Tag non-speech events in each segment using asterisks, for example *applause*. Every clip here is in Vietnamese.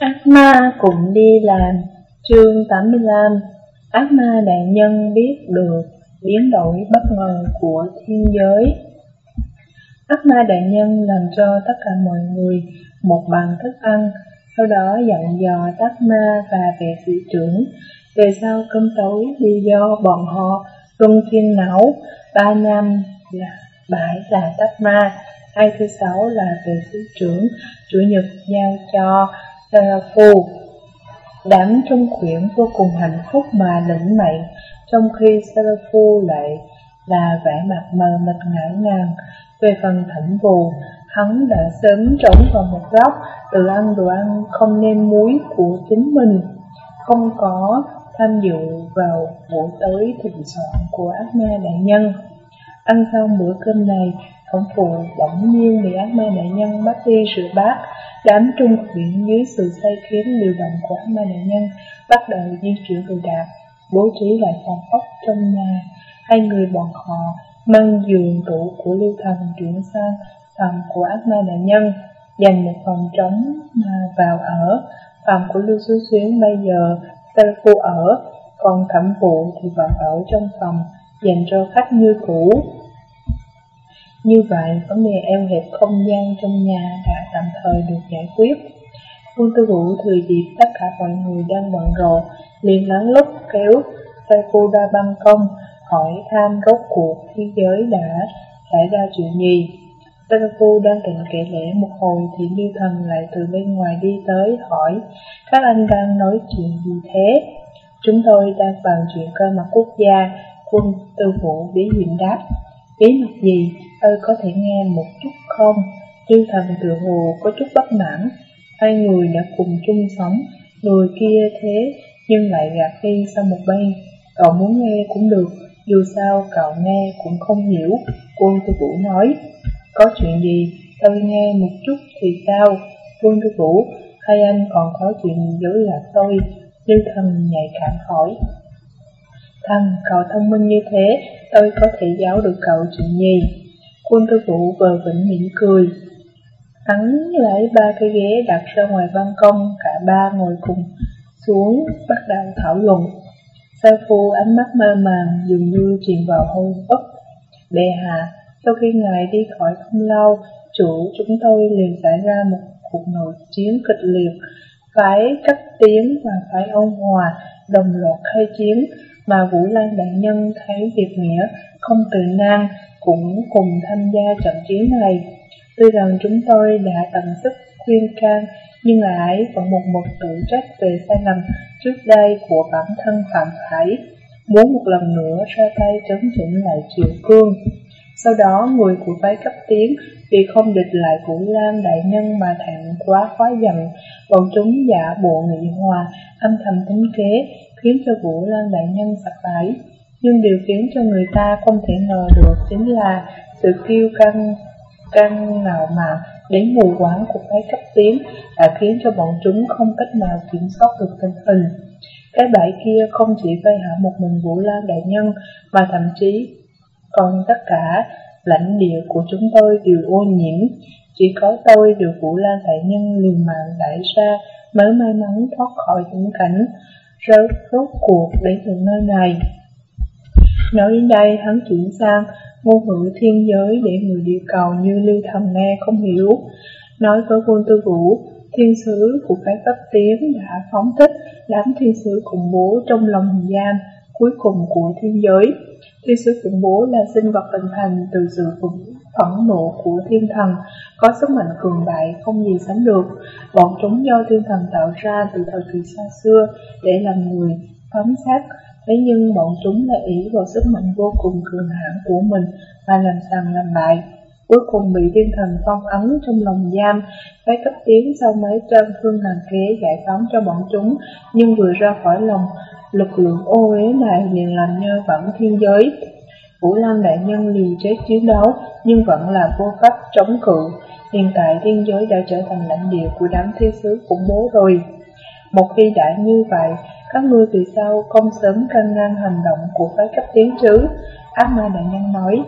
Ác ma cũng đi làm. Chương 85 Ác ma đại nhân biết được biến đổi bất ngờ của thiên giới. Ác ma đại nhân làm cho tất cả mọi người một bàn thức ăn, Sau đó dặn dò tác ma và vệ sĩ trưởng Về sau cơm tối đi do bọn họ luân phiên nấu. Ba năm là bãi là tác ma, Hai thứ sáu là vệ sĩ trưởng, Chủ nhật giao cho Seraphim Đám trong quyển vô cùng hạnh phúc mà lĩnh mệnh, trong khi Sarafu lại là vẻ mặt mờ mịt ngỡ ngàng. Về phần thẩm vù, hắn đã sớm trốn vào một góc, tự ăn đồ ăn không nêm muối của chính mình, không có tham dự vào buổi tới thịnh soạn của ác ma đại nhân. Ăn xong bữa cơm này, thẩm phụ bỗng nhiên bị ác ma đại nhân bắt đi rửa bát, Đám trung quyển dưới sự say khiến liều động của ma đại nhân bắt đầu di chuyển đồ đạc, bố trí lại phòng ốc trong nhà. Hai người bọn họ mang giường tủ của lưu thần chuyển sang phòng của ác ma đại nhân, dành một phòng trống mà vào ở. Phòng của Lưu Xuyến Xuyến bây giờ Sơ Phu ở, còn thẩm vụ thì vẫn ở trong phòng dành cho khách như cũ. Như vậy, vấn đề eo hẹp không gian trong nhà đã tạm thời được giải quyết. Vương Tư Vũ thừa dịp tất cả mọi người đang bận rộn, liền lắng lúc kéo xe cô ra ban công, hỏi tham rốt cuộc thế giới đã xảy ra chuyện gì. Seraphim đang định kể lẽ một hồi thì Lưu Thần lại từ bên ngoài đi tới hỏi Các anh đang nói chuyện gì thế? Chúng tôi đang bàn chuyện cơ mật quốc gia, quân tư vũ bí hiểm đáp Bí mật gì, tôi có thể nghe một chút không? Lưu thần tự hồ có chút bất mãn, hai người đã cùng chung sống, người kia thế nhưng lại gạt đi sang một bên. Cậu muốn nghe cũng được, dù sao cậu nghe cũng không hiểu, quân tư vũ nói. Có chuyện gì, tôi nghe một chút thì sao? Quân tư vũ, hai anh còn có chuyện dối là tôi, Lưu thần nhạy cảm hỏi. Thần, cậu thông minh như thế, tôi có thể giáo được cậu chuyện gì? Quân tư vụ vờ vĩnh mỉm cười. Hắn lấy ba cái ghế đặt ra ngoài ban công, cả ba ngồi cùng xuống, bắt đầu thảo luận. Sa phu ánh mắt mơ màng dường như chìm vào hôn ấp, Bệ hạ, sau khi ngài đi khỏi không lâu, chủ chúng tôi liền xảy ra một cuộc nội chiến kịch liệt, phải cấp tiến và phải ôn hòa, đồng loạt khai chiến, mà Vũ Lan Đại Nhân thấy việc nghĩa không từ nan cũng cùng tham gia trận chiến này. Tuy rằng chúng tôi đã tận sức khuyên can, nhưng là ấy vẫn một mực tự trách về sai lầm trước đây của bản thân phạm phải, muốn một lần nữa ra tay chấn chỉnh lại triệu cương. Sau đó người của phái cấp tiến vì không địch lại Vũ Lan đại nhân mà thẹn quá quá giận, bọn chúng giả bộ nghị hòa, âm thầm tính kế, khiến cho Vũ Lan đại nhân sặc bãi. Nhưng điều khiến cho người ta không thể ngờ được chính là sự kiêu căng, căng ngạo mạn đến mù quáng của phái cấp tiến đã khiến cho bọn chúng không cách nào kiểm soát được tình hình. Cái bãi kia không chỉ vây hạ một mình Vũ Lan đại nhân mà thậm chí còn tất cả lãnh địa của chúng tôi đều ô nhiễm. Chỉ có tôi được Vũ Lan đại nhân liều mạng đẩy ra mới may mắn thoát khỏi những cảnh rớt rốt cuộc đến được nơi này. Nói đến đây hắn chuyển sang ngôn ngữ thiên giới để người địa cầu như lưu thầm nghe không hiểu. Nói với quân tư vũ, thiên sứ của cái cấp tiến đã phóng thích đám thiên sứ khủng bố trong lòng giam cuối cùng của thiên giới. Thiên sứ khủng bố là sinh vật hình thành từ sự phẫn nộ của thiên thần, có sức mạnh cường đại không gì sánh được. Bọn chúng do thiên thần tạo ra từ thời kỳ xa xưa để làm người phóng sát Thế nhưng bọn chúng đã ý vào sức mạnh vô cùng cường hãn của mình mà làm sàng làm bại. Cuối cùng bị thiên thần phong ấn trong lòng giam, phải cấp tiến sau mấy trăm phương hàng kế giải phóng cho bọn chúng, nhưng vừa ra khỏi lòng lực lượng ô uế này liền làm nhơ vẫn thiên giới. Vũ Lam Đại Nhân liều chết chiến đấu nhưng vẫn là vô pháp chống cự. Hiện tại thiên giới đã trở thành lãnh địa của đám thiên sứ khủng bố rồi. Một khi đã như vậy, các ngươi vì sau không sớm can ngăn hành động của phái cấp tiến chứ? Ác ma đại nhân nói,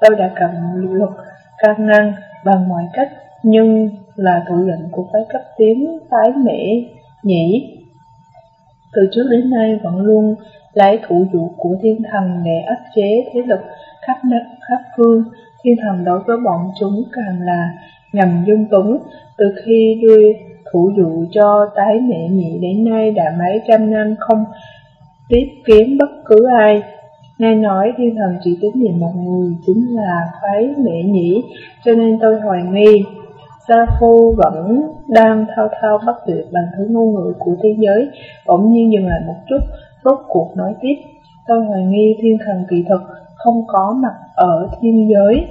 tôi đã cầm luật can ngăn bằng mọi cách, nhưng là thủ lệnh của phái cấp tiến phái Mỹ nhỉ? Từ trước đến nay vẫn luôn lấy thủ dụ của thiên thần để áp chế thế lực khắp nước khắp phương. Thiên thần đối với bọn chúng càng là nhằm dung túng, từ khi đưa thủ dụ cho tái mẹ nhị đến nay đã mấy trăm năm không tiếp kiến bất cứ ai. Nghe nói thiên thần chỉ tín nhiệm một người chính là phái mẹ nhĩ, cho nên tôi hoài nghi. Sa Phu vẫn đang thao thao bất tuyệt bằng thứ ngôn ngữ của thế giới, bỗng nhiên dừng lại một chút, rốt cuộc nói tiếp. Tôi hoài nghi thiên thần kỳ thực không có mặt ở thiên giới.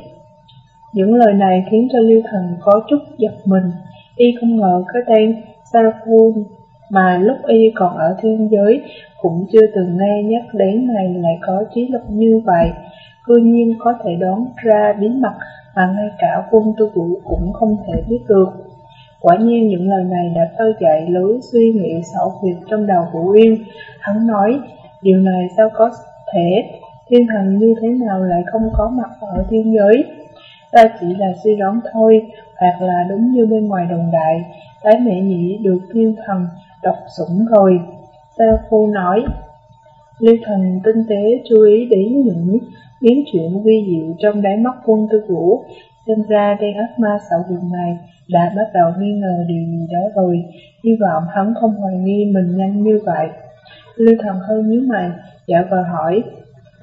Những lời này khiến cho Lưu Thần có chút giật mình, y không ngờ cái tên Sarafun mà lúc y còn ở thiên giới cũng chưa từng nghe nhắc đến này lại có trí lực như vậy, cư nhiên có thể đoán ra bí mật mà ngay cả quân tư vũ cũng không thể biết được. Quả nhiên những lời này đã khơi dậy lối suy nghĩ xảo quyệt trong đầu Vũ Yên. Hắn nói, điều này sao có thể, thiên thần như thế nào lại không có mặt ở thiên giới? Ta chỉ là suy đoán thôi, hoặc là đúng như bên ngoài đồng đại, cái mẹ nhĩ được thiên thần độc sủng rồi. Sa Phu nói, Lưu thần tinh tế chú ý đến những biến chuyển vi diệu trong đáy mắt quân tư vũ, xem ra đây ác ma xạo việc này đã bắt đầu nghi ngờ điều gì đó rồi, hy vọng hắn không hoài nghi mình nhanh như vậy. Lưu thần hơi nhíu mày, dạ vờ hỏi,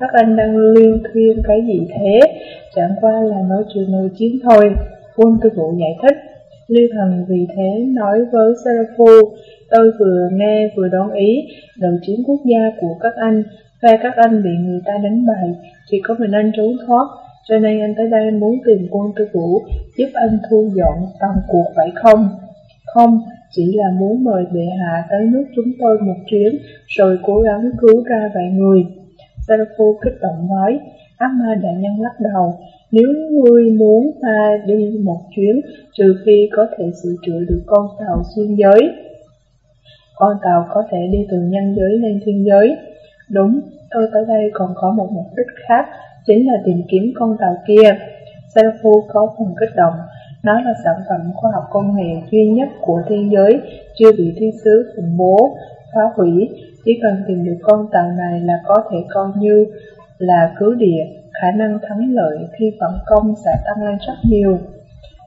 các anh đang liên thuyên cái gì thế? Chẳng qua là nói chuyện nội chiến thôi. Quân tư vụ giải thích. Lưu thần vì thế nói với Seraphu, tôi vừa nghe vừa đoán ý, đầu chiến quốc gia của các anh, phe các anh bị người ta đánh bại, chỉ có mình anh trốn thoát, cho nên anh tới đây muốn tìm quân tư vũ giúp anh thu dọn toàn cuộc phải không? Không, chỉ là muốn mời bệ hạ tới nước chúng tôi một chuyến, rồi cố gắng cứu ra vài người. Sarafu kích động nói, ác ma đại nhân lắc đầu, nếu ngươi muốn ta đi một chuyến, trừ khi có thể sửa chữa được con tàu xuyên giới. Con tàu có thể đi từ nhân giới lên thiên giới. Đúng, tôi tới đây còn có một mục đích khác, chính là tìm kiếm con tàu kia. Seraphu có phần kích động, nó là sản phẩm khoa học công nghệ duy nhất của thiên giới, chưa bị thiên sứ khủng bố, phá hủy. Chỉ cần tìm được con tàu này là có thể coi như là cứu địa, khả năng thắng lợi khi phản công sẽ tăng lên rất nhiều.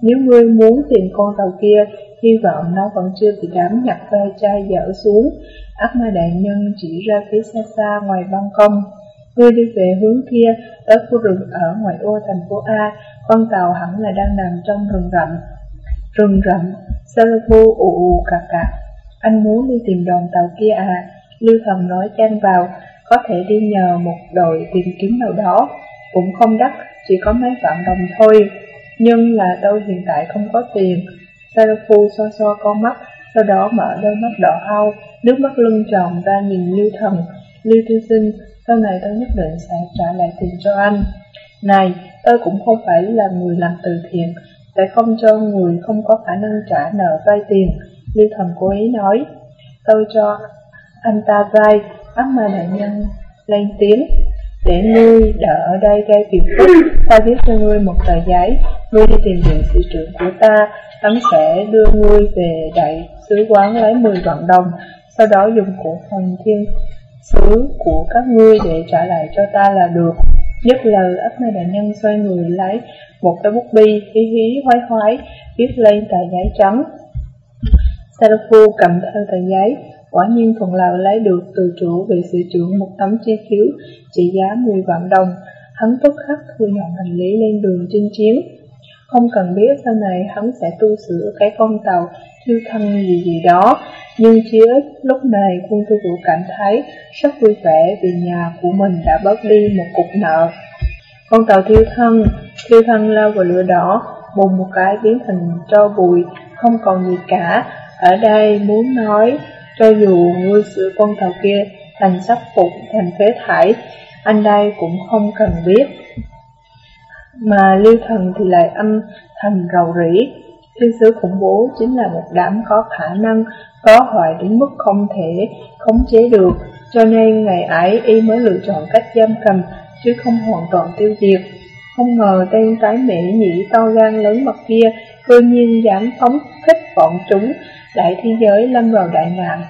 Nếu ngươi muốn tìm con tàu kia, hy vọng nó vẫn chưa bị đám nhặt ve chai dở xuống. Ác ma đại nhân chỉ ra phía xa xa ngoài ban công. Ngươi đi về hướng kia, tới khu rừng ở ngoài ô thành phố A, con tàu hẳn là đang nằm trong rừng rậm. Rừng rậm, Sarafu ù ù cà cà. Anh muốn đi tìm đoàn tàu kia à? Lưu thần nói chen vào, có thể đi nhờ một đội tìm kiếm nào đó. Cũng không đắt, chỉ có mấy vạn đồng thôi. Nhưng là tôi hiện tại không có tiền. Sarafu so so con mắt, sau đó mở đôi mắt đỏ ao, nước mắt lưng tròn ra nhìn Lưu Thần. Lưu Thư Sinh, sau này tôi nhất định sẽ trả lại tiền cho anh. Này, tôi cũng không phải là người làm từ thiện, sẽ không cho người không có khả năng trả nợ vay tiền. Lưu Thần cố ý nói, tôi cho anh ta vay, ác ma đại nhân lên tiếng. Để ngươi đỡ ở đây gây phiền phức, ta viết cho ngươi một tờ giấy, ngươi đi tìm viện thị trưởng của ta, hắn sẽ đưa ngươi về đại sứ quán lấy 10 vạn đồng, sau đó dùng cổ phần thiên sứ của các ngươi để trả lại cho ta là được. Dứt lời, ấp nơi đại nhân xoay người lấy một cái bút bi, hí hí hoái hoái, viết lên tờ giấy trắng. Sarafu cầm theo tờ giấy, quả nhiên thuận lợi lấy được từ chủ vị sự trưởng một tấm chi phiếu trị giá 10 vạn đồng. Hắn tức khắc thu dọn hành lý lên đường chinh chiến. Không cần biết sau này hắn sẽ tu sửa cái con tàu thiêu thân gì gì đó, nhưng chí ít lúc này quân tư vũ cảm thấy rất vui vẻ vì nhà của mình đã bớt đi một cục nợ. Con tàu thiêu thân, thiêu thân lao vào lửa đỏ, bùng một cái biến thành tro bụi, không còn gì cả. Ở đây muốn nói, cho dù ngươi sửa con tàu kia thành sắp phục, thành phế thải, anh đây cũng không cần biết. Mà lưu thần thì lại âm thầm rầu rĩ. Thiên sứ khủng bố chính là một đám có khả năng có hoại đến mức không thể khống chế được, cho nên ngày ấy y mới lựa chọn cách giam cầm, chứ không hoàn toàn tiêu diệt. Không ngờ tên cái mẹ nhĩ to gan lớn mặt kia, cơ nhiên dám phóng thích bọn chúng, đại thế giới lâm vào đại nạn,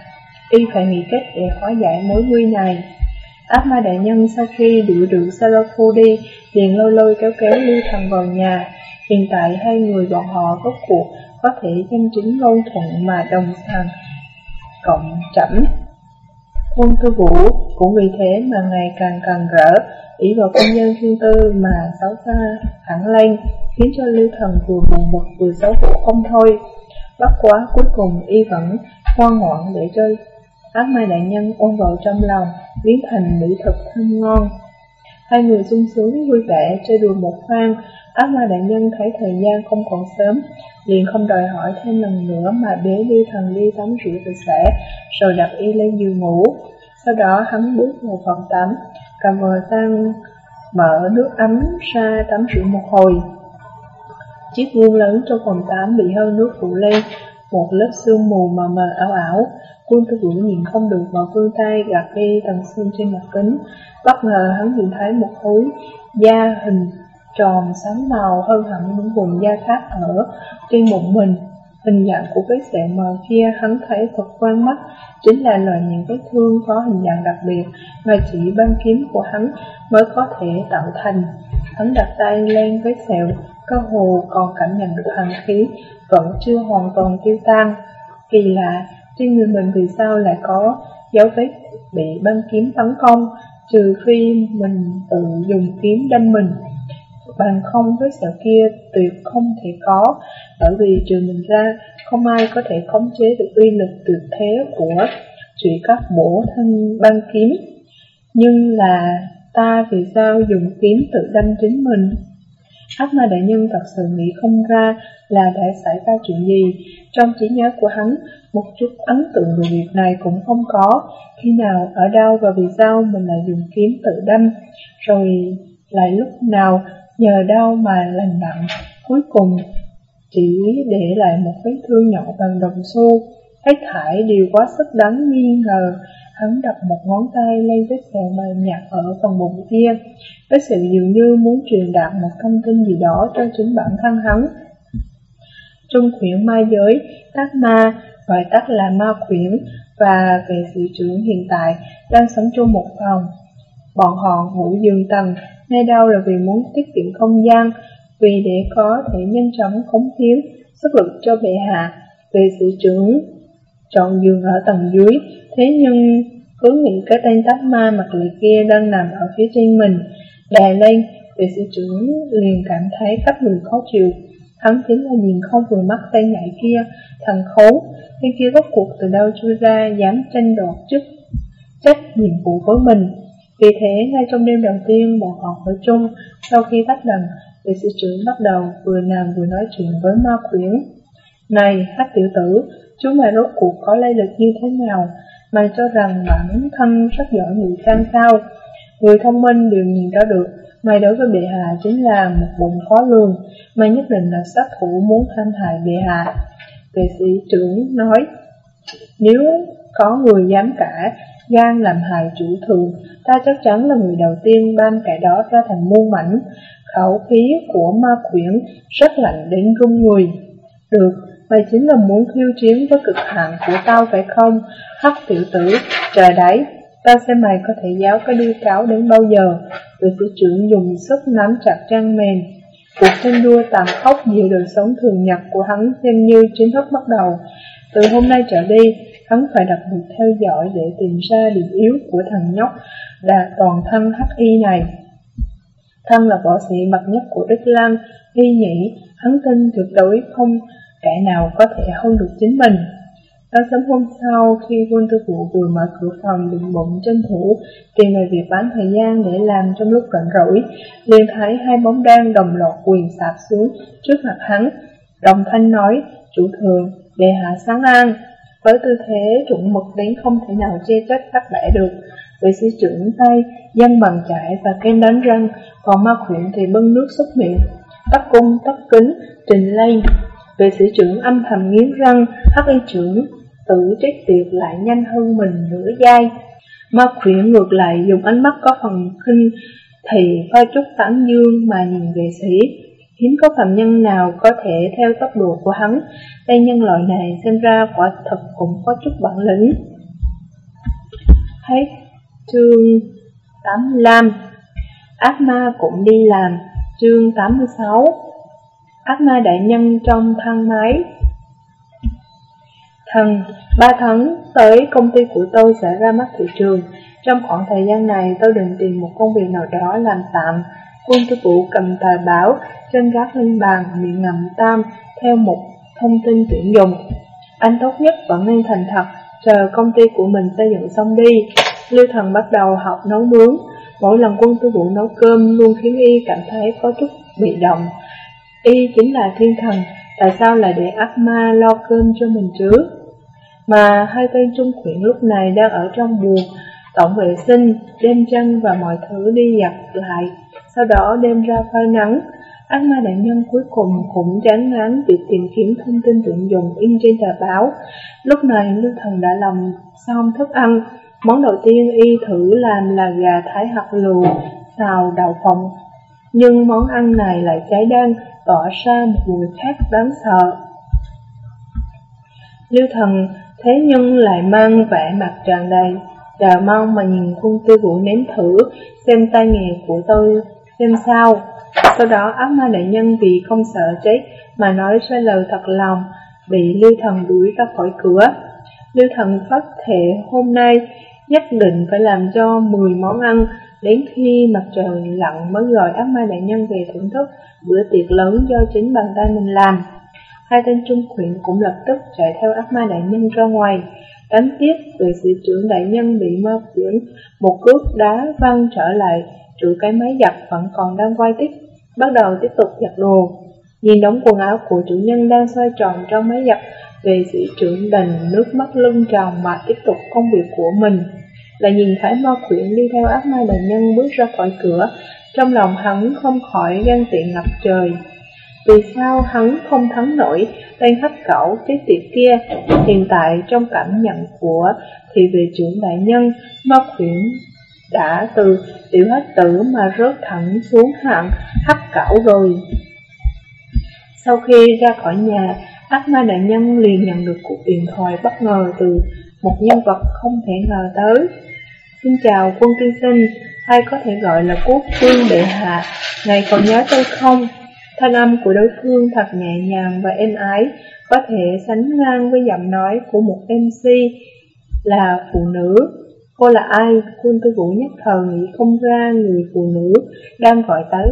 y phải nghĩ cách để hóa giải mối nguy này. Ác ma đại nhân sau khi đuổi được Sarafu đi, liền lôi lôi kéo kéo Lưu Thần vào nhà. Hiện tại hai người bọn họ có cuộc có thể danh chính ngôn thuận mà đồng thần cộng chẩm. Quân tư vũ cũng vì thế mà ngày càng càng rỡ, ý vào công nhân thiên tư mà xấu xa hẳn lên, khiến cho Lưu Thần vừa buồn bực vừa xấu hổ không thôi. Bất quá cuối cùng y vẫn ngoan ngoãn để cho ác ma đại nhân ôm vào trong lòng, biến thành mỹ thực thơm ngon. Hai người sung sướng vui vẻ chơi đùa một phan, ác ma đại nhân thấy thời gian không còn sớm, liền không đòi hỏi thêm lần nữa mà bế đi thần đi tắm rửa sạch sẽ, rồi đặt y lên giường ngủ. Sau đó hắn bước vào phòng tắm, cầm vòi sang mở nước ấm ra tắm rửa một hồi. Chiếc gương lớn trong phòng tắm bị hơi nước phủ lên, một lớp sương mù mờ mờ ảo ảo. Quân tư vũ nhìn không được vào vươn tay gạt đi tầng xương trên mặt kính. Bất ngờ hắn nhìn thấy một khối da hình tròn sáng màu hơn hẳn những vùng da khác ở trên bụng mình. Hình dạng của vết sẹo mờ kia hắn thấy thật quen mắt, chính là loại những vết thương có hình dạng đặc biệt mà chỉ băng kiếm của hắn mới có thể tạo thành. Hắn đặt tay lên vết sẹo, cơ hồ còn cảm nhận được hàn khí, vẫn chưa hoàn toàn tiêu tan. Kỳ lạ, trên người mình vì sao lại có dấu vết bị băng kiếm tấn công, trừ phi mình tự dùng kiếm đâm mình. Bằng không với sợ kia tuyệt không thể có, bởi vì trừ mình ra, không ai có thể khống chế được uy lực tuyệt thế của trụy các bổ thân băng kiếm. Nhưng là ta vì sao dùng kiếm tự đâm chính mình? Ác ma đại nhân thật sự nghĩ không ra là đã xảy ra chuyện gì. Trong trí nhớ của hắn, một chút ấn tượng về việc này cũng không có. Khi nào, ở đâu và vì sao mình lại dùng kiếm tự đâm, rồi lại lúc nào, nhờ đau mà lành nặng. Cuối cùng, chỉ để lại một vết thương nhỏ bằng đồng xu. Hết thải đều quá sức đáng nghi ngờ. Hắn đặt một ngón tay lên vết sẹo mờ nhạt ở phần bụng kia. Vết sẹo dường như muốn truyền đạt một thông tin gì đó cho chính bản thân hắn. Trong quyển ma giới, tác ma, gọi tắt là ma quyển, và về sự trưởng hiện tại đang sống chung một phòng. Bọn họ ngủ giường tầng, ngay đâu là vì muốn tiết kiệm không gian, vì để có thể nhanh chóng cống hiến sức lực cho bệ hạ về sự trưởng chọn giường ở tầng dưới, thế nhưng cứ nghĩ cái tên tóc ma mặt lưỡi kia đang nằm ở phía trên mình, đè lên, vị sĩ trưởng liền cảm thấy khắp người khó chịu. Hắn chính là nhìn không vừa mắt tay nhảy kia, thằng khốn, tên kia rốt cuộc từ đâu chui ra dám tranh đoạt chức trách nhiệm vụ với mình. Vì thế, ngay trong đêm đầu tiên bọn họ ở chung, sau khi tách lần, vệ sĩ trưởng bắt đầu vừa làm vừa nói chuyện với ma khuyến. Này, hát tiểu tử, chúng mày rốt cuộc có lây lịch như thế nào? Mày cho rằng bản thân rất giỏi ngụy trang sao? Người thông minh đều nhìn ra được, mày đối với bệ hạ chính là một bụng khó lường, mày nhất định là sát thủ muốn thanh hại bệ hạ. Vệ sĩ trưởng nói, nếu có người dám cả, gan làm hại chủ thượng, ta chắc chắn là người đầu tiên ban kẻ đó ra thành muôn mảnh. Khẩu khí của ma quyển rất lạnh đến run người. Được, mày chính là muốn khiêu chiến với cực hạn của tao phải không? Hắc tiểu tử, trời đấy, ta xem mày có thể giáo cái đuôi cáo đến bao giờ. Vị sĩ trưởng dùng sức nắm chặt trang mềm. Cuộc tranh đua tàn khốc giữa đời sống thường nhật của hắn xem như chính thức bắt đầu. Từ hôm nay trở đi, hắn phải đặc biệt theo dõi để tìm ra điểm yếu của thằng nhóc là toàn thân hắc y này. Thân là võ sĩ bậc nhất của Đức Lan, y nhĩ, hắn tin tuyệt đối không kẻ nào có thể hôn được chính mình. Sáng sớm hôm sau, khi quân tư vụ vừa mở cửa phòng định bụng tranh thủ tìm về việc bán thời gian để làm trong lúc rảnh rỗi, liền thấy hai bóng đen đồng loạt quyền sạp xuống trước mặt hắn. Đồng thanh nói, chủ thường, đề hạ sáng an, với tư thế chuẩn mực đến không thể nào che trách các bẻ được. Vệ sĩ trưởng tay, dân bằng chải và kem đánh răng, còn ma khuyển thì bưng nước xúc miệng, tắt cung, tắt kính, trình lên. Vệ sĩ trưởng âm thầm nghiến răng, hắc y trưởng, tự chết tiệt lại nhanh hơn mình nửa giây. Ma khuyển ngược lại dùng ánh mắt có phần khinh thì pha chút tán dương mà nhìn vệ sĩ. Hiếm có phạm nhân nào có thể theo tốc độ của hắn, đây nhân loại này xem ra quả thật cũng có chút bản lĩnh. Hết chương 85 Ác ma cũng đi làm Chương 86 Ác ma đại nhân trong thang máy. Thần, ba tháng tới công ty của tôi sẽ ra mắt thị trường. Trong khoảng thời gian này tôi định tìm một công việc nào đó làm tạm. Quân tư vũ cầm tờ báo trên gác lên bàn miệng ngậm tam theo một thông tin tuyển dụng. Anh tốt nhất vẫn nên thành thật chờ công ty của mình xây dựng xong đi. Lưu thần bắt đầu học nấu nướng. Mỗi lần quân tư vụ nấu cơm luôn khiến y cảm thấy có chút bị động. Y chính là thiên thần, tại sao lại để ác ma lo cơm cho mình chứ? Mà hai tên trung khuyển lúc này đang ở trong buồng, tổng vệ sinh, đem chân và mọi thứ đi giặt lại, sau đó đem ra phơi nắng. Ác ma đại nhân cuối cùng cũng chán ngán việc tìm kiếm thông tin tuyển dụng in trên tờ báo. Lúc này Lưu Thần đã lòng xong thức ăn, Món đầu tiên y thử làm là gà thái hạt lù, xào đậu phộng. Nhưng món ăn này lại cháy đen, tỏa ra một mùi khác đáng sợ. Lưu thần thế nhưng lại mang vẻ mặt tràn đầy, chờ mong mà nhìn quân tư vũ nếm thử, xem tay nghề của tôi, xem sao. Sau đó ác ma đại nhân vì không sợ chết mà nói ra lời thật lòng, bị lưu thần đuổi ra khỏi cửa. Lưu thần phát thể hôm nay nhất định phải làm cho 10 món ăn, đến khi mặt trời lặn mới gọi ác ma đại nhân về thưởng thức bữa tiệc lớn do chính bàn tay mình làm. Hai tên trung quyển cũng lập tức chạy theo ác ma đại nhân ra ngoài. Đáng tiếc, về sĩ trưởng đại nhân bị ma quyển một cước đá văng trở lại, trụ cái máy giặt vẫn còn đang quay tích, bắt đầu tiếp tục giặt đồ. Nhìn đống quần áo của chủ nhân đang xoay tròn trong máy giặt, về sĩ trưởng đành nước mắt lưng tròng mà tiếp tục công việc của mình là nhìn thấy ma quyển đi theo ác ma đại nhân bước ra khỏi cửa, trong lòng hắn không khỏi gan tị ngập trời. Vì sao hắn không thắng nổi tên hấp cẩu cái tiệt kia? Hiện tại trong cảm nhận của thì về trưởng đại nhân, ma quyển đã từ tiểu hắc tử mà rớt thẳng xuống hạng hấp cẩu rồi. Sau khi ra khỏi nhà, ác ma đại nhân liền nhận được cuộc điện thoại bất ngờ từ một nhân vật không thể ngờ tới. Xin chào quân tiên sinh, hay có thể gọi là quốc vương bệ hạ, ngài còn nhớ tôi không? Thanh âm của đối phương thật nhẹ nhàng và êm ái, có thể sánh ngang với giọng nói của một MC là phụ nữ. Cô là ai? Quân tư vũ nhất thời nghĩ không ra người phụ nữ đang gọi tới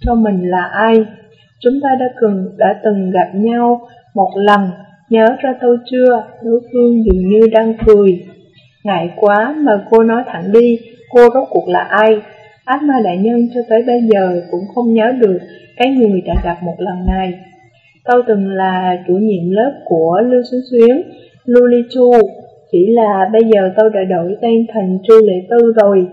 cho mình là ai. Chúng ta đã từng, đã từng gặp nhau một lần, nhớ ra tôi chưa? Đối phương dường như đang cười. Ngại quá mà cô nói thẳng đi, cô rốt cuộc là ai? Ác ma đại nhân cho tới bây giờ cũng không nhớ được cái người đã gặp một lần này. Tôi từng là chủ nhiệm lớp của Lưu Xuyến Xuyến, Lưu Ly Chu, chỉ là bây giờ tôi đã đổi tên thành Chu Lệ Tư rồi.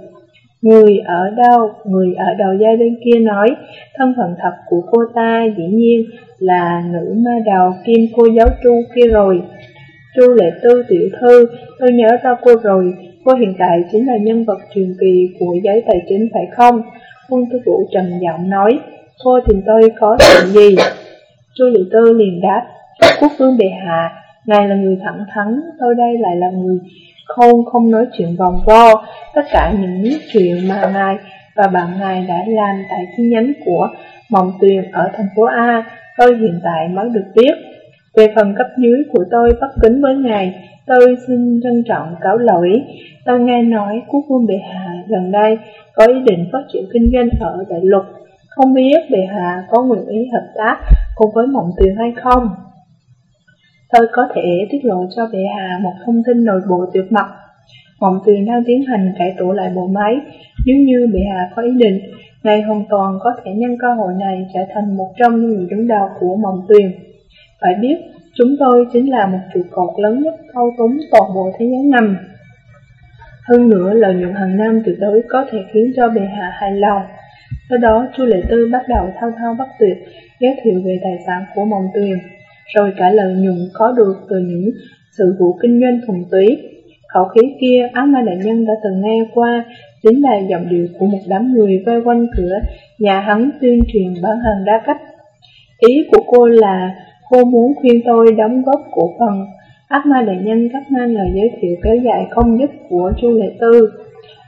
Người ở đâu, người ở đầu dây bên kia nói, thân phận thật của cô ta dĩ nhiên là nữ ma đầu kim cô giáo Chu kia rồi. Chu Lệ Tư tiểu thư, tôi nhớ ra cô rồi, cô hiện tại chính là nhân vật truyền kỳ của giấy tài chính phải không? Quân tư vũ trầm giọng nói, cô tìm tôi có chuyện gì? Chu Lệ Tư liền đáp, quốc vương bệ hạ, ngài là người thẳng thắn, tôi đây lại là người không không nói chuyện vòng vo. Tất cả những chuyện mà ngài và bạn ngài đã làm tại chi nhánh của Mộng Tuyền ở thành phố A, tôi hiện tại mới được biết. Về phần cấp dưới của tôi bất kính với ngài, tôi xin trân trọng cáo lỗi. Tôi nghe nói quốc vương bệ hạ gần đây có ý định phát triển kinh doanh ở đại lục. Không biết bệ hạ có nguyện ý hợp tác cùng với mộng tuyền hay không? Tôi có thể tiết lộ cho bệ hạ một thông tin nội bộ tuyệt mật. Mộng tuyền đang tiến hành cải tổ lại bộ máy. Nếu như bệ hạ có ý định, ngài hoàn toàn có thể nhân cơ hội này trở thành một trong những người đứng đầu của mộng tuyền. Phải biết, chúng tôi chính là một trụ cột lớn nhất thâu túng toàn bộ thế giới ngầm. Hơn nữa, lợi nhuận hàng năm tuyệt đối có thể khiến cho bệ hạ hài lòng. Sau đó, Chu Lệ Tư bắt đầu thao thao bất tuyệt, giới thiệu về tài sản của Mộng Tuyền, rồi cả lợi nhuận có được từ những sự vụ kinh doanh thuần túy. Khẩu khí kia, áo ma đại nhân đã từng nghe qua, chính là giọng điệu của một đám người vây quanh cửa nhà hắn tuyên truyền bản hàng đa cấp. Ý của cô là cô muốn khuyên tôi đóng góp cổ phần. Ác ma đại nhân cắt ngang lời giới thiệu kéo dài không dứt của Chu Lệ Tư.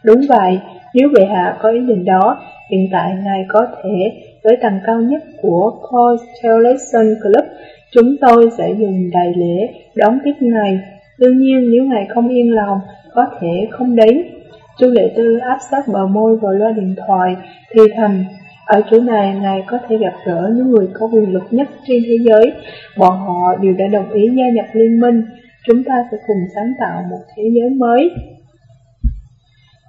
Đúng vậy, nếu bệ hạ có ý định đó, hiện tại ngài có thể tới tầng cao nhất của Constellation Club, chúng tôi sẽ dùng đại lễ đón tiếp ngài. Đương nhiên nếu ngài không yên lòng, có thể không đến. Chu Lệ Tư áp sát bờ môi vào loa điện thoại, thì thầm, ở chỗ này, ngài có thể gặp gỡ những người có quyền lực nhất trên thế giới. Bọn họ đều đã đồng ý gia nhập liên minh. Chúng ta sẽ cùng sáng tạo một thế giới mới.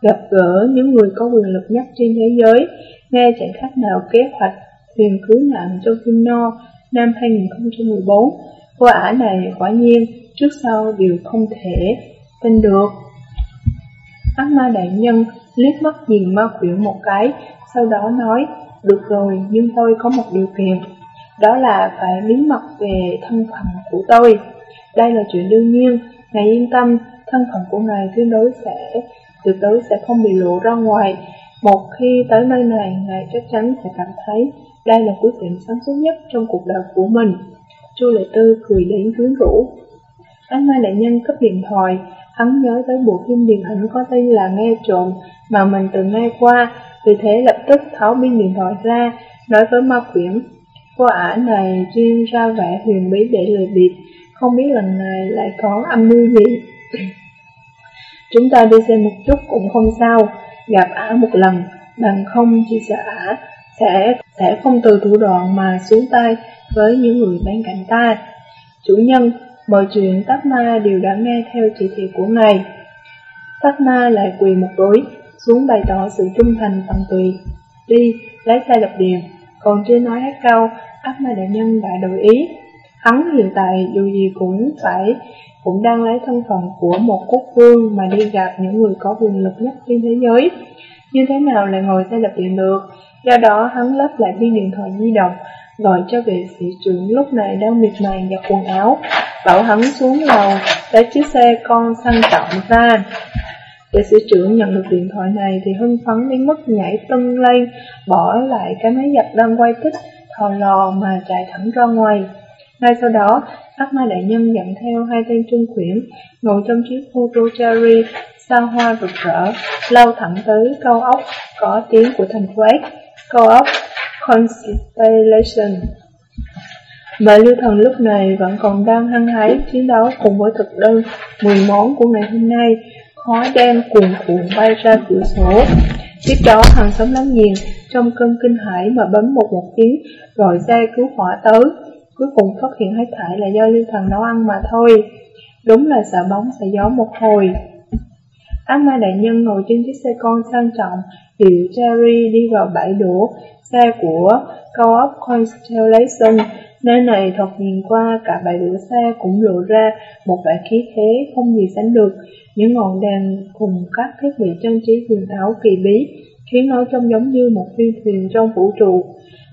Gặp gỡ những người có quyền lực nhất trên thế giới, nghe chẳng khác nào kế hoạch tiền cứu nạn cho kim no năm 2014. Cô ả này quả nhiên trước sau đều không thể tin được. Ác ma đại nhân liếc mắt nhìn ma quyển một cái, sau đó nói, được rồi, nhưng tôi có một điều kiện, đó là phải bí mật về thân phận của tôi. Đây là chuyện đương nhiên, ngài yên tâm, thân phận của ngài tuyệt đối sẽ tuyệt đối sẽ không bị lộ ra ngoài. Một khi tới nơi này, ngài chắc chắn sẽ cảm thấy đây là quyết định sáng suốt nhất trong cuộc đời của mình. Chu Lệ Tư cười đến quyến rũ. Anh Mai đại nhân cấp điện thoại, hắn nhớ tới bộ phim điện ảnh có tên là Nghe trộm mà mình từng nghe qua, vì thế lập tức tháo pin điện thoại ra, nói với ma quyển. Cô ả này riêng ra vẻ huyền bí để lừa bịp, không biết lần này lại có âm mưu gì. *clears throat* Chúng ta đi xem một chút cũng không sao, gặp ả một lần, bằng không chỉ sợ ả sẽ sẽ không từ thủ đoạn mà xuống tay với những người bên cạnh ta. Chủ nhân, mọi chuyện Tát Ma đều đã nghe theo chỉ thị của ngài. Tát Ma lại quỳ một đối, xuống bày tỏ sự trung thành tận tụy. Đi, lấy xe lập điền, còn chưa nói hết câu, ác ma đại nhân đã đổi ý. Hắn hiện tại dù gì cũng phải cũng đang lấy thân phận của một quốc vương mà đi gặp những người có quyền lực nhất trên thế giới. Như thế nào lại ngồi xe lập điện được? Do đó hắn lắp lại viên điện thoại di động, gọi cho vệ sĩ trưởng lúc này đang miệt mài giặt quần áo, bảo hắn xuống lầu lấy chiếc xe con sang trọng ra. Vệ sĩ trưởng nhận được điện thoại này thì hưng phấn đến mức nhảy tưng lên, bỏ lại cái máy giặt đang quay tích, thò lò mà chạy thẳng ra ngoài. Ngay sau đó, ác ma đại nhân dẫn theo hai tên trung quyển ngồi trong chiếc photo cherry, xa hoa rực rỡ, lao thẳng tới câu ốc có tiếng của thành phố X, câu ốc Constellation. Mà Lưu Thần lúc này vẫn còn đang hăng hái chiến đấu cùng với thực đơn 10 món của ngày hôm nay, khói đen cuồn cuộn bay ra cửa sổ. Tiếp đó hàng xóm láng giềng trong cơn kinh hãi mà bấm một một tiếng gọi xe cứu hỏa tới. Cuối cùng phát hiện hết thải là do Lưu Thần nấu ăn mà thôi. Đúng là sợ bóng sợ gió một hồi. Ác ma đại nhân ngồi trên chiếc xe con sang trọng, hiệu Cherry đi vào bãi đổ xe của cao ốc Constellation. Nơi này thật nhìn qua cả bãi đổ xe cũng lộ ra một vẻ khí thế không gì sánh được. Những ngọn đèn cùng các thiết bị trang trí huyền áo kỳ bí khiến nó trông giống như một phi thuyền trong vũ trụ.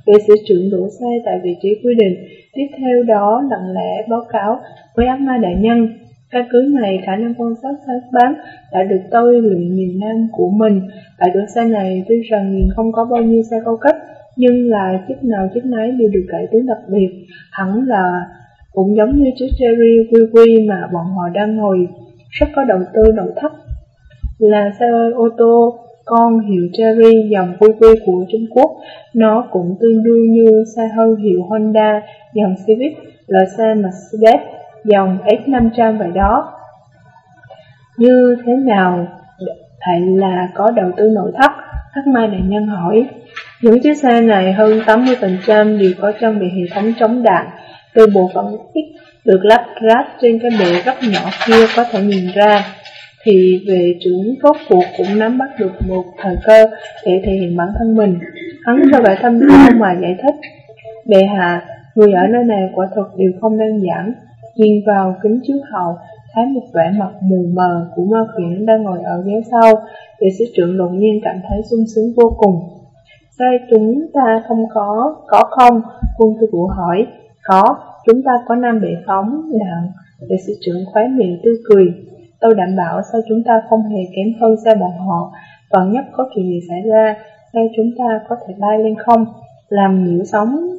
Vệ sĩ trưởng đổ xe tại vị trí quy định, tiếp theo đó lặng lẽ báo cáo với ác ma đại nhân. Căn cứ này, khả năng quan sát sáng bán đã được tôi luyện nhiều năm của mình. tại đổ xe này tuy rằng không có bao nhiêu xe cao cấp, nhưng là chiếc nào chiếc nấy đều được cải tiến đặc biệt. Hẳn là cũng giống như chiếc Cherry Quy Quy mà bọn họ đang ngồi, rất có đầu tư nội thất. Là xe ô tô con hiệu Cherry dòng QQ của Trung Quốc, nó cũng tương đương như xe hơi hiệu Honda dòng Civic là xe Mercedes dòng S500 vậy đó. Như thế nào lại là có đầu tư nội thất? thắc Mai đại nhân hỏi. Những chiếc xe này hơn 80% đều có trang bị hệ thống chống đạn, từ bộ phận ít được lắp ráp trên cái bệ rất nhỏ kia có thể nhìn ra. Thì về trưởng rốt cuộc cũng nắm bắt được một thời cơ để thể hiện bản thân mình. Hắn cho vẻ thâm sâu mà giải thích. Bệ hạ, người ở nơi này quả thực đều không đơn giản, nhìn vào kính chiếu hậu, thấy một vẻ mặt mù mờ của ma khiển đang ngồi ở ghế sau, vệ sĩ trưởng đột nhiên cảm thấy sung sướng vô cùng. Sao chúng ta không có, có không? Quân tư vũ hỏi. Có, chúng ta có năm bệ phóng, đạn. Vệ sĩ trưởng khóe miệng tươi cười. Tôi đảm bảo sao chúng ta không hề kém hơn xe bọn họ, Còn nhất có chuyện gì xảy ra, ngay chúng ta có thể bay lên không, làm nhiễu sóng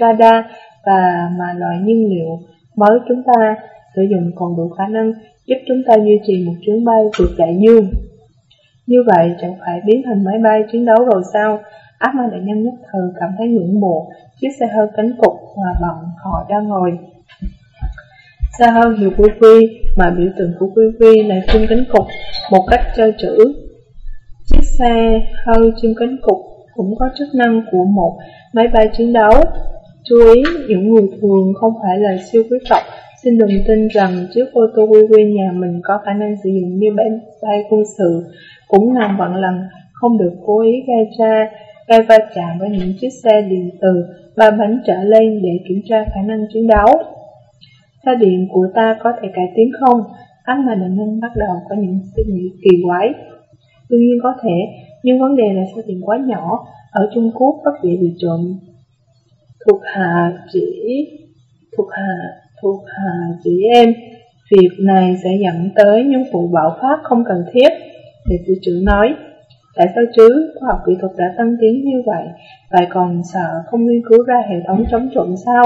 radar và mà loại nhiên liệu mới chúng ta sử dụng còn đủ khả năng giúp chúng ta duy trì một chuyến bay vượt đại dương. Như vậy chẳng phải biến thành máy bay chiến đấu rồi sao? Ác ma đại nhân nhất thời cảm thấy ngưỡng mộ chiếc xe hơi cánh cục mà bọn họ đang ngồi. Xe hơi hiệu quý quy mà biểu tượng của quý quy là chim cánh cục một cách chơi chữ. Chiếc xe hơi chim cánh cục cũng có chức năng của một máy bay chiến đấu. Chú ý, những người thường không phải là siêu quý tộc Xin đừng tin rằng chiếc ô tô quy quy nhà mình có khả năng sử dụng như máy bay quân sự, cũng ngàn vạn lần không được cố ý gây ra gây va chạm với những chiếc xe điện từ và bánh trở lên để kiểm tra khả năng chiến đấu. Xe điện của ta có thể cải tiến không? Ác mà nạn nhân bắt đầu có những suy nghĩ kỳ quái. Đương nhiên có thể, nhưng vấn đề là xe điện quá nhỏ, ở Trung Quốc rất dễ bị trộm. Thuộc hạ chỉ thuộc hạ thuộc hạ chỉ em. Việc này sẽ dẫn tới những vụ bạo phát không cần thiết. Để sư trưởng nói, tại sao chứ khoa học kỹ thuật đã tăng tiến như vậy, lại còn sợ không nghiên cứu ra hệ thống chống trộm sao?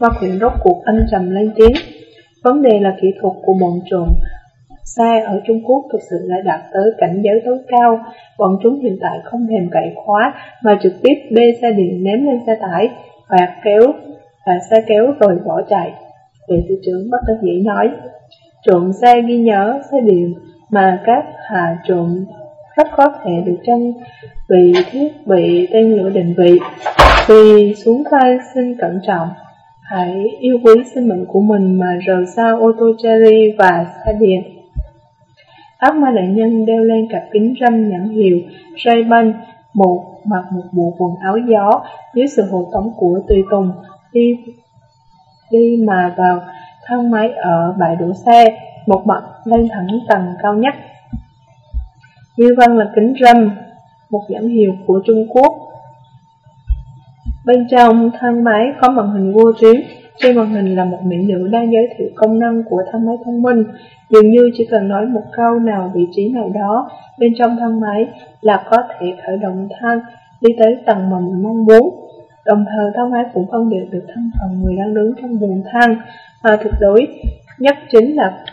Ma khuyển rốt cuộc anh trầm lên tiếng. Vấn đề là kỹ thuật của bọn trộm xe ở Trung Quốc thực sự đã đạt tới cảnh giới tối cao. Bọn chúng hiện tại không thèm cậy khóa mà trực tiếp bê xe điện ném lên xe tải hoặc kéo và xe kéo rồi bỏ chạy. Vệ sư trưởng bất đắc dĩ nói, trộm xe ghi nhớ xe điện mà các hà trộm rất có thể được trang bị thiết bị tên lửa định vị. Vì xuống tay xin cẩn trọng, hãy yêu quý sinh mệnh của mình mà rời xa ô tô cherry và xe điện. Ác ma đại nhân đeo lên cặp kính râm nhãn hiệu Ray-Ban, một mặc một bộ quần áo gió dưới sự hộ tống của tùy tùng đi đi mà vào thang máy ở bãi đổ xe, một mặt lên thẳng tầng cao nhất. Như văn là kính râm, một nhãn hiệu của Trung Quốc. Bên trong thang máy có màn hình vô tuyến, trên màn hình là một mỹ nữ đang giới thiệu công năng của thang máy thông minh. Dường như chỉ cần nói một câu nào vị trí nào đó bên trong thang máy là có thể khởi động thang đi tới tầng mà mình mong muốn. Đồng thời thang máy cũng phân biệt được thân phận người đang đứng trong buồng thang mà thực đối nhất chính là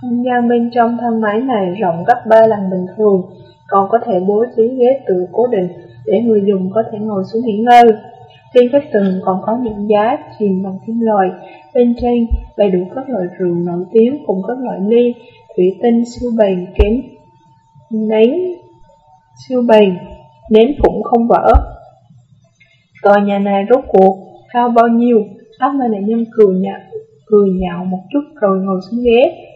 không gian bên trong thang máy này rộng gấp 3 lần bình thường, còn có thể bố trí ghế tựa cố định để người dùng có thể ngồi xuống nghỉ ngơi. Trên các tường còn có những giá chìm bằng kim loại, bên trên đầy đủ các loại rượu nổi tiếng cùng các loại ly, thủy tinh siêu bền kém nén siêu bền, ném cũng không vỡ. Tòa nhà này rốt cuộc cao bao nhiêu? Ác ma nạn nhân cười nhạo, cười nhạo một chút rồi ngồi xuống ghế.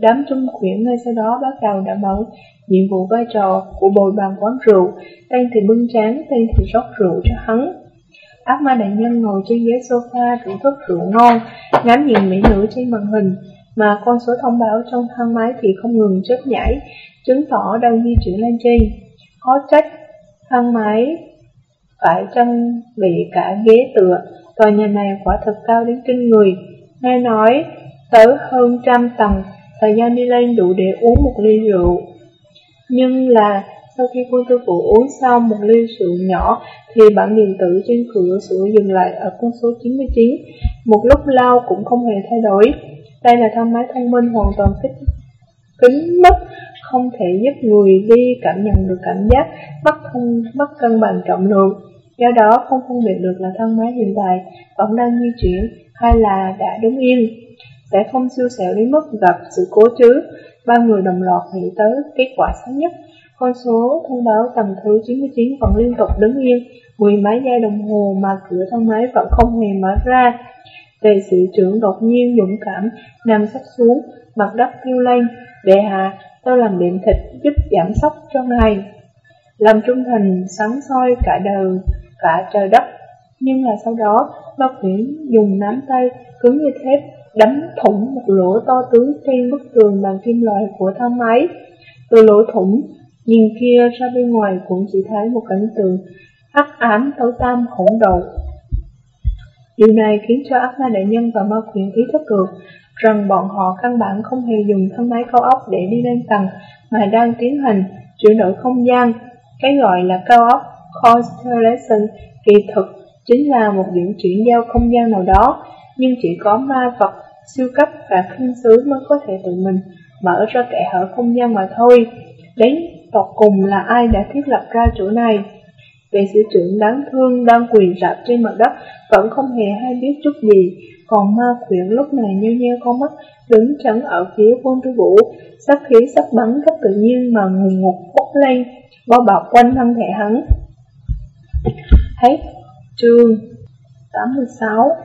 Đám trung quyển ngay sau đó bắt đầu đảm bảo nhiệm vụ vai trò của bồi bàn quán rượu, Tay thì bưng tráng, tay thì rót rượu cho hắn. Ác ma đại nhân ngồi trên ghế sofa thưởng thức rượu ngon, ngắm nhìn mỹ nữ trên màn hình, mà con số thông báo trong thang máy thì không ngừng chớp nhảy, chứng tỏ đang di chuyển lên trên. khó trách, thang máy phải trang bị cả ghế tựa, tòa nhà này quả thật cao đến kinh người. Nghe nói, tới hơn trăm tầng, thời gian đi lên đủ để uống một ly rượu. Nhưng là, sau khi quân tư phụ uống xong một ly rượu nhỏ, thì bản điện tử trên cửa sổ dừng lại ở con số 99. Một lúc lâu cũng không hề thay đổi. Đây là thang máy thông minh hoàn toàn kích kính mất, không thể giúp người đi cảm nhận được cảm giác mất, không mất cân bằng trọng lượng. Do đó không phân biệt được là thân máy hiện tại vẫn đang di chuyển hay là đã đứng yên. Sẽ không siêu xẻo đến mức gặp sự cố chứ. Ba người đồng loạt nghĩ tới kết quả xấu nhất. Con số thông báo tầng thứ 99 vẫn liên tục đứng yên, mười mấy giây đồng hồ mà cửa thang máy vẫn không hề mở ra. Tề sĩ trưởng đột nhiên dũng cảm, nằm sắp xuống, mặt đất kêu lên, bệ hạ, tôi làm điểm thịt giúp giảm sốc cho ngài. Làm trung thành sáng soi cả đời, cả trời đất. Nhưng là sau đó, bác quỷ dùng nắm tay cứng như thép đấm thủng một lỗ to tướng trên bức tường bằng kim loại của thang máy. Từ lỗ thủng, nhìn kia ra bên ngoài cũng chỉ thấy một cảnh tượng hắc ám tối tăm hỗn độn. Điều này khiến cho ác ma đại nhân và ma quyền ý thức được rằng bọn họ căn bản không hề dùng thang máy cao ốc để đi lên tầng mà đang tiến hành chuyển đổi không gian. Cái gọi là cao ốc Constellation kỳ thực chính là một điểm chuyển giao không gian nào đó, nhưng chỉ có ma vật, siêu cấp và thiên sứ mới có thể tự mình mở ra kẻ hở không gian mà thôi. Đến tột cùng là ai đã thiết lập ra chỗ này? Vệ sĩ trưởng đáng thương đang quỳ rạp trên mặt đất vẫn không hề hay biết chút gì, còn ma quyển lúc này nheo nheo con mắt, đứng chắn ở phía quân tư vũ, sát khí sắp bắn rất tự nhiên mà ngùn ngục bốc lên, bao bọc quanh thân thể hắn. Hết chương 86